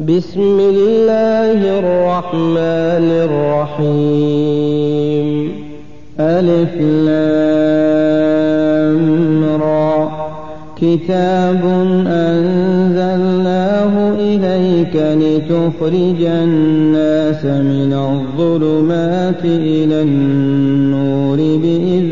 بسم الله الرحمن الرحيم ألف لام را كتاب أنزلناه إليك لتخرج الناس من الظلمات إلى النور بإذن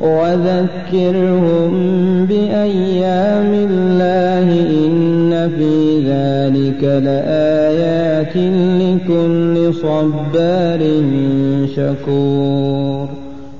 وذكرهم بأيام الله إن في ذلك لآيات لكل صبار شكور.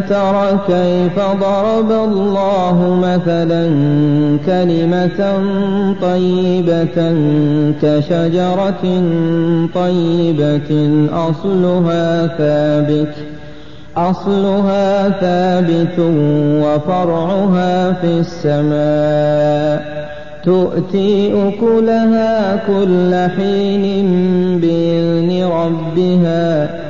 ألم تر كيف ضرب الله مثلا كلمة طيبة كشجرة طيبة أصلها ثابت أصلها ثابت وفرعها في السماء. تؤتي أكلها كل حين بإذن ربها.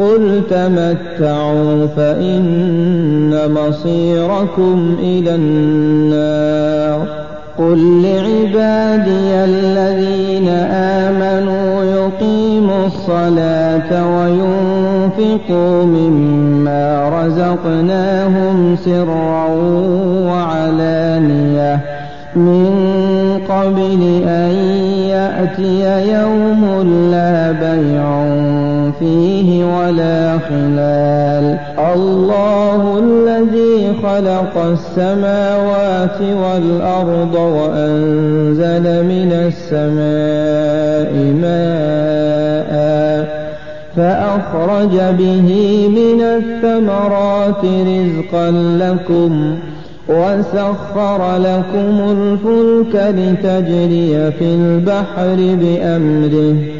قل تمتعوا فإن مصيركم إلى النار قل لعبادي الذين آمنوا يقيموا الصلاة وينفقوا مما رزقناهم سرا وعلانية من قبل أن يأتي يوم لا بيع فيه ولا خلال. الله الذي خلق السماوات والأرض وأنزل من السماء ماء فأخرج به من الثمرات رزقا لكم وسخر لكم الفلك لتجري في البحر بأمره.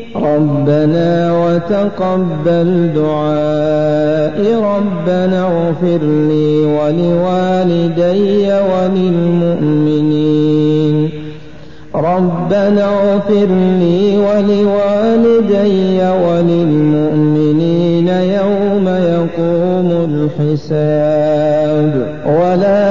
ربنا وتقبل دعائي ربنا اغفر لي ولوالدي وللمؤمنين. ربنا اغفر لي ولوالدي وللمؤمنين يوم يقوم الحساب. ولا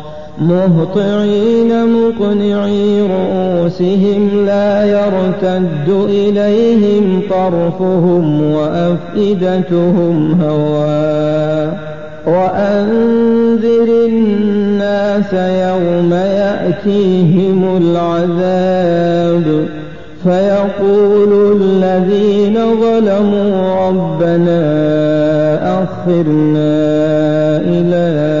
مهطعين مقنعي رؤوسهم لا يرتد إليهم طرفهم وأفئدتهم هواء وأنذر الناس يوم يأتيهم العذاب. فيقول الذين ظلموا ربنا أخرنا إلى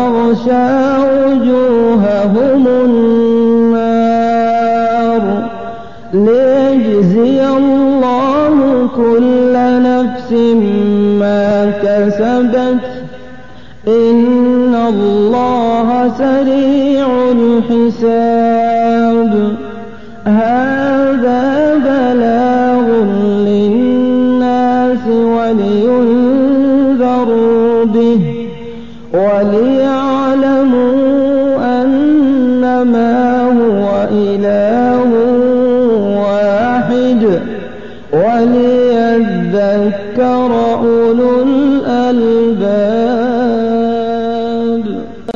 وتغشى وجوههم النار ليجزي الله كل نفس ما كسبت. إن الله سريع الحساب. الألباب